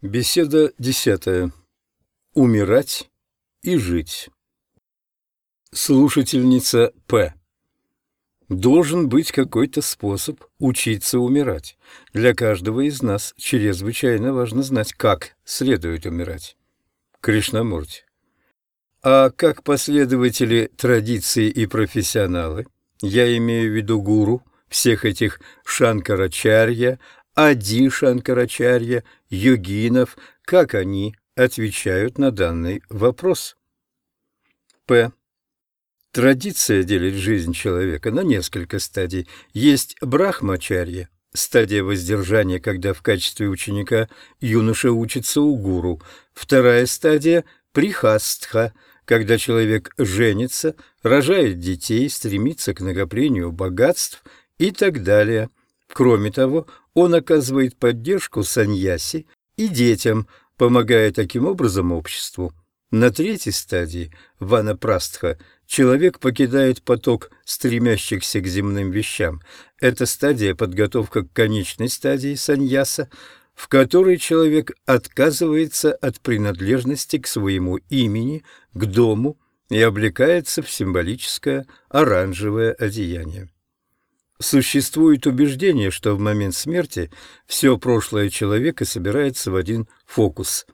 Беседа десятая. Умирать и жить. Слушательница П. Должен быть какой-то способ учиться умирать. Для каждого из нас чрезвычайно важно знать, как следует умирать. Кришнамурти. А как последователи традиции и профессионалы, я имею в виду гуру, всех этих Шанкарачарья, Ади Шанкарачарья, йогинов, как они отвечают на данный вопрос. П. Традиция делит жизнь человека на несколько стадий. Есть брахмачарья, стадия воздержания, когда в качестве ученика юноша учится у гуру. Вторая стадия – прихастха, когда человек женится, рожает детей, стремится к накоплению богатств и так далее. Кроме того, он оказывает поддержку саньяси и детям, помогая таким образом обществу. На третьей стадии, ванапрастха, человек покидает поток стремящихся к земным вещам. Это стадия подготовка к конечной стадии саньяса, в которой человек отказывается от принадлежности к своему имени, к дому и облекается в символическое оранжевое одеяние. Существует убеждение, что в момент смерти все прошлое человека собирается в один фокус.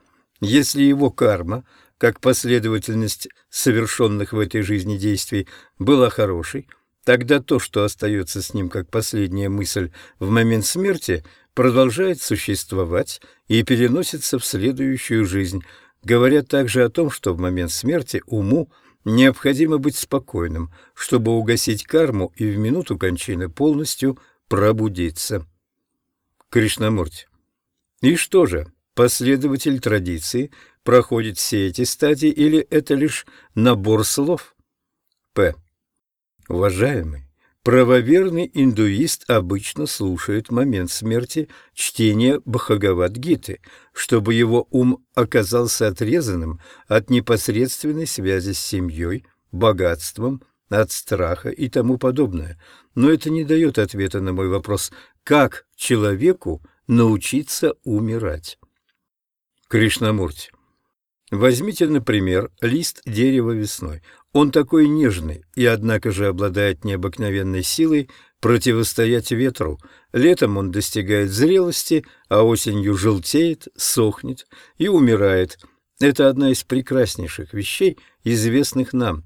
Если его карма, как последовательность совершенных в этой жизни действий, была хорошей, тогда то, что остается с ним как последняя мысль в момент смерти, продолжает существовать и переносится в следующую жизнь. Говорят также о том, что в момент смерти уму – Необходимо быть спокойным, чтобы угасить карму и в минуту кончины полностью пробудиться. Кришнамурти. И что же, последователь традиции проходит все эти стадии или это лишь набор слов? П. Уважаемый, Правоверный индуист обычно слушает момент смерти чтения Бхагавад-гиты, чтобы его ум оказался отрезанным от непосредственной связи с семьей, богатством, от страха и тому подобное. Но это не дает ответа на мой вопрос, как человеку научиться умирать. Кришнамурти. Возьмите, например, лист дерева весной. Он такой нежный и, однако же, обладает необыкновенной силой противостоять ветру. Летом он достигает зрелости, а осенью желтеет, сохнет и умирает. Это одна из прекраснейших вещей, известных нам.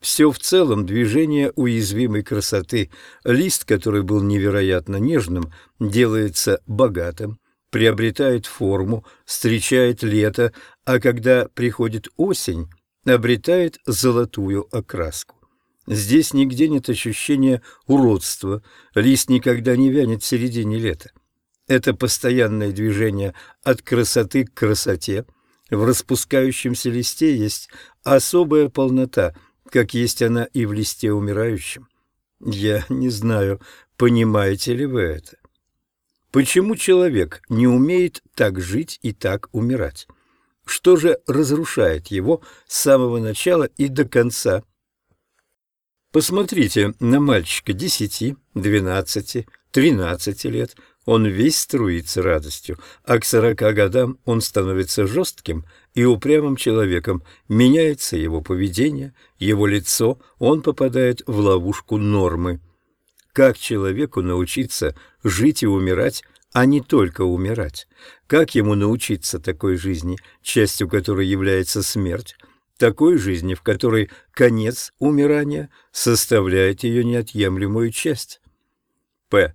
Все в целом движение уязвимой красоты. Лист, который был невероятно нежным, делается богатым, приобретает форму, встречает лето, а когда приходит осень, обретает золотую окраску. Здесь нигде нет ощущения уродства, лист никогда не вянет в середине лета. Это постоянное движение от красоты к красоте. В распускающемся листе есть особая полнота, как есть она и в листе умирающем. Я не знаю, понимаете ли вы это. Почему человек не умеет так жить и так умирать? Что же разрушает его с самого начала и до конца? Посмотрите на мальчика десяти, двенадцати, тринадцати лет. Он весь струится радостью, а к сорока годам он становится жестким и упрямым человеком. Меняется его поведение, его лицо, он попадает в ловушку нормы. Как человеку научиться жить и умирать а не только умирать. Как ему научиться такой жизни, частью которой является смерть, такой жизни, в которой конец умирания составляет ее неотъемлемую часть? П.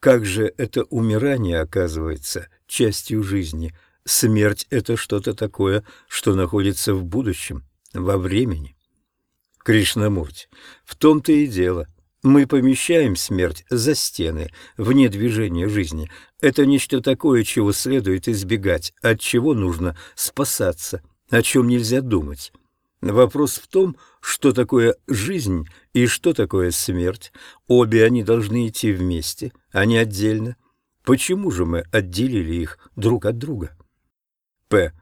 Как же это умирание оказывается частью жизни? Смерть — это что-то такое, что находится в будущем, во времени. Кришнамурти, в том-то и дело. Мы помещаем смерть за стены, вне движения жизни. Это нечто такое, чего следует избегать, от чего нужно спасаться, о чем нельзя думать. Вопрос в том, что такое жизнь и что такое смерть. Обе они должны идти вместе, а не отдельно. Почему же мы отделили их друг от друга? П.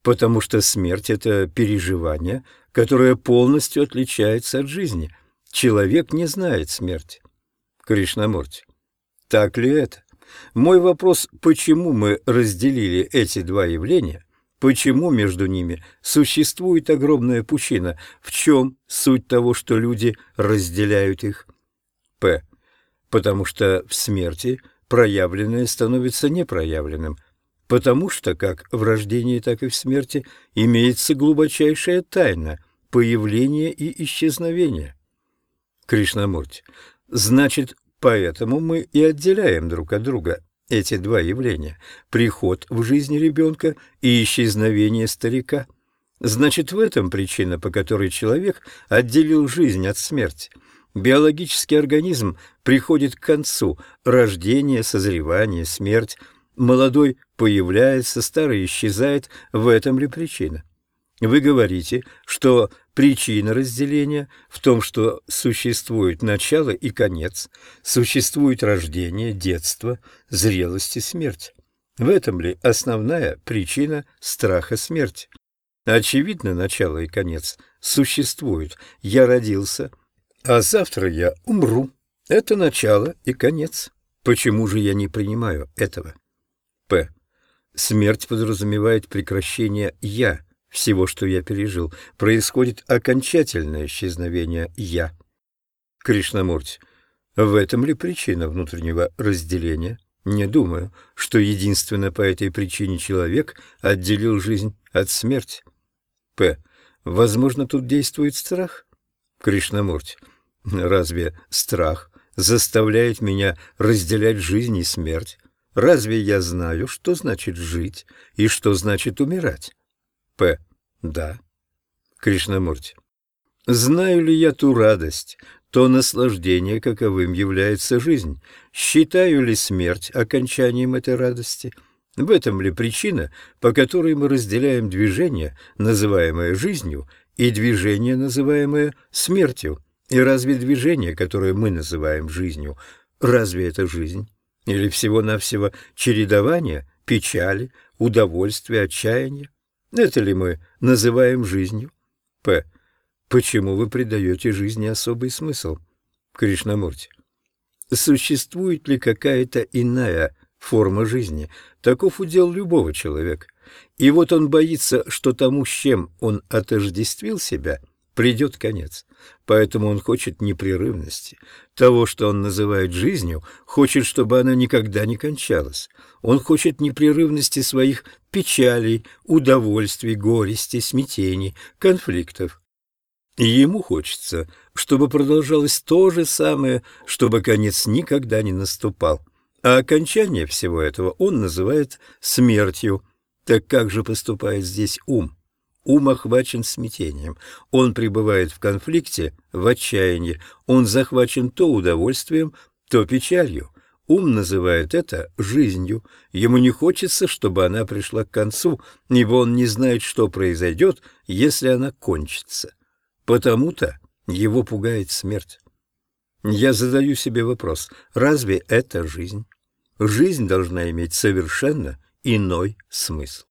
Потому что смерть — это переживание, которое полностью отличается от жизни — Человек не знает смерти. Кришнамурти. Так ли это? Мой вопрос, почему мы разделили эти два явления, почему между ними существует огромная пучина, в чем суть того, что люди разделяют их? П. Потому что в смерти проявленное становится непроявленным, потому что как в рождении, так и в смерти имеется глубочайшая тайна появления и исчезновения. Кришнамурти. Значит, поэтому мы и отделяем друг от друга эти два явления – приход в жизнь ребенка и исчезновение старика. Значит, в этом причина, по которой человек отделил жизнь от смерти. Биологический организм приходит к концу – рождение, созревание, смерть. Молодой появляется, старый исчезает. В этом ли причина? Вы говорите, что причина разделения в том, что существует начало и конец, существует рождение, детство, зрелость и смерть. В этом ли основная причина страха смерти? Очевидно, начало и конец существуют. Я родился, а завтра я умру. Это начало и конец. Почему же я не принимаю этого? П. Смерть подразумевает прекращение «я», всего, что я пережил, происходит окончательное исчезновение «я». Кришнамурти, в этом ли причина внутреннего разделения? Не думаю, что единственно по этой причине человек отделил жизнь от смерти. П. Возможно, тут действует страх? Кришнамурти, разве страх заставляет меня разделять жизнь и смерть? Разве я знаю, что значит жить и что значит умирать? П. Да. Кришнамурти. Знаю ли я ту радость, то наслаждение, каковым является жизнь? Считаю ли смерть окончанием этой радости? В этом ли причина, по которой мы разделяем движение, называемое жизнью, и движение, называемое смертью? И разве движение, которое мы называем жизнью, разве это жизнь? Или всего-навсего чередование печали, удовольствия, отчаяния? Это ли мы называем жизнью? П. Почему вы придаете жизни особый смысл? Кришнамурти. Существует ли какая-то иная форма жизни? Таков удел любого человека. И вот он боится, что тому, с чем он отождествил себя – придет конец. Поэтому он хочет непрерывности. Того, что он называет жизнью, хочет, чтобы она никогда не кончалась. Он хочет непрерывности своих печалей, удовольствий, горести, смятений, конфликтов. И ему хочется, чтобы продолжалось то же самое, чтобы конец никогда не наступал. А окончание всего этого он называет смертью. Так как же поступает здесь ум? Ум охвачен смятением, он пребывает в конфликте, в отчаянии, он захвачен то удовольствием, то печалью. Ум называет это жизнью. Ему не хочется, чтобы она пришла к концу, ибо он не знает, что произойдет, если она кончится. Потому-то его пугает смерть. Я задаю себе вопрос, разве это жизнь? Жизнь должна иметь совершенно иной смысл.